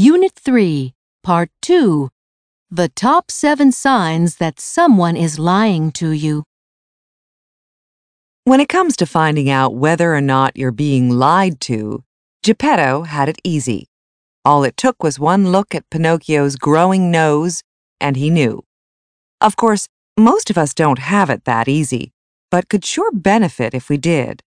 Unit 3, Part 2 The Top 7 Signs That Someone is Lying to You. When it comes to finding out whether or not you're being lied to, Geppetto had it easy. All it took was one look at Pinocchio's growing nose, and he knew. Of course, most of us don't have it that easy, but could sure benefit if we did.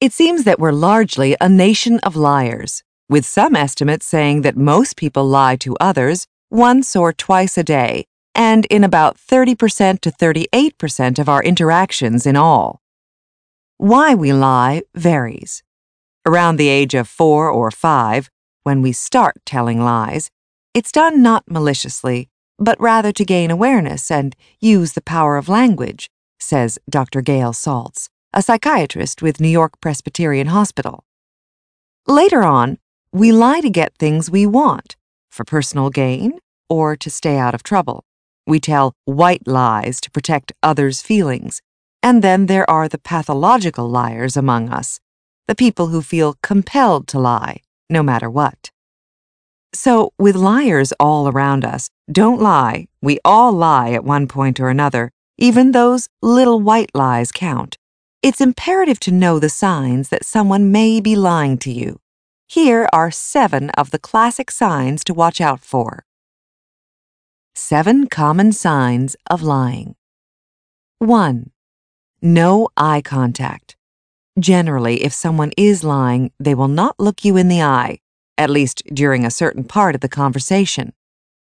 It seems that we're largely a nation of liars, with some estimates saying that most people lie to others once or twice a day, and in about 30% to 38% of our interactions in all. Why we lie varies. Around the age of four or five, when we start telling lies, it's done not maliciously, but rather to gain awareness and use the power of language, says Dr. Gail Saltz, a psychiatrist with New York Presbyterian Hospital. Later on, we lie to get things we want, for personal gain or to stay out of trouble. We tell white lies to protect others' feelings. And then there are the pathological liars among us, the people who feel compelled to lie, no matter what. So, with liars all around us, don't lie. We all lie at one point or another. Even those little white lies count. It's imperative to know the signs that someone may be lying to you. Here are seven of the classic signs to watch out for. Seven common signs of lying. 1. No eye contact. Generally, if someone is lying, they will not look you in the eye, at least during a certain part of the conversation.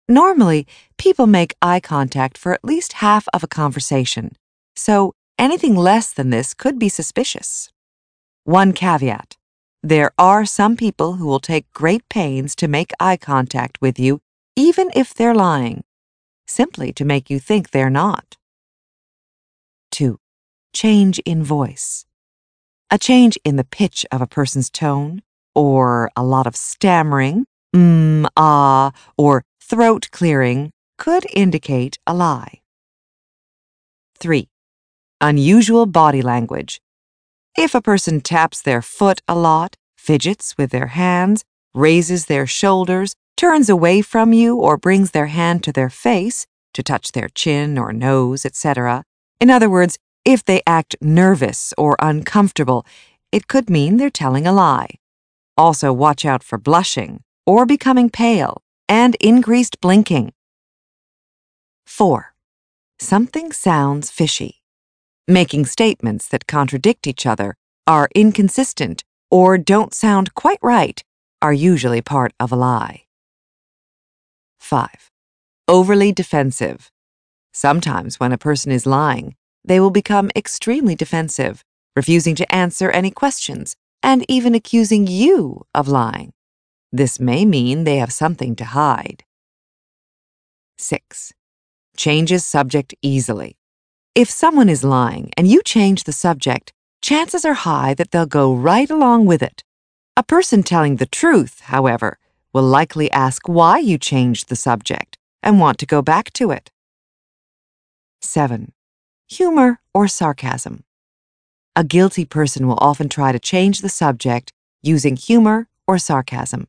Normally, people make eye contact for at least half of a conversation, so anything less than this could be suspicious. One caveat. There are some people who will take great pains to make eye contact with you, even if they're lying, simply to make you think they're not. 2. Change in voice. A change in the pitch of a person's tone, or a lot of stammering, mm, ah, or throat clearing could indicate a lie. 3. Unusual body language. If a person taps their foot a lot, fidgets with their hands, raises their shoulders, turns away from you, or brings their hand to their face to touch their chin or nose, etc. In other words, if they act nervous or uncomfortable, it could mean they're telling a lie. Also, watch out for blushing or becoming pale and increased blinking. 4. Something sounds fishy. Making statements that contradict each other, are inconsistent, or don't sound quite right are usually part of a lie. 5. Overly defensive. Sometimes when a person is lying, they will become extremely defensive, refusing to answer any questions, and even accusing you of lying. This may mean they have something to hide. 6. Changes subject easily. If someone is lying and you change the subject, chances are high that they'll go right along with it. A person telling the truth, however, will likely ask why you changed the subject and want to go back to it. 7. Humor or sarcasm. A guilty person will often try to change the subject using humor or sarcasm.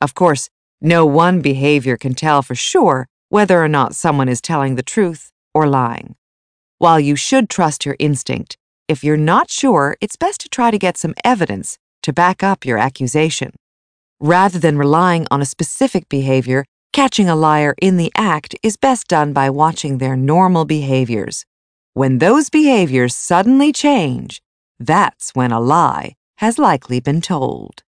Of course, no one behavior can tell for sure whether or not someone is telling the truth or lying. While you should trust your instinct, if you're not sure, it's best to try to get some evidence to back up your accusation. Rather than relying on a specific behavior, catching a liar in the act is best done by watching their normal behaviors. When those behaviors suddenly change, that's when a lie has likely been told.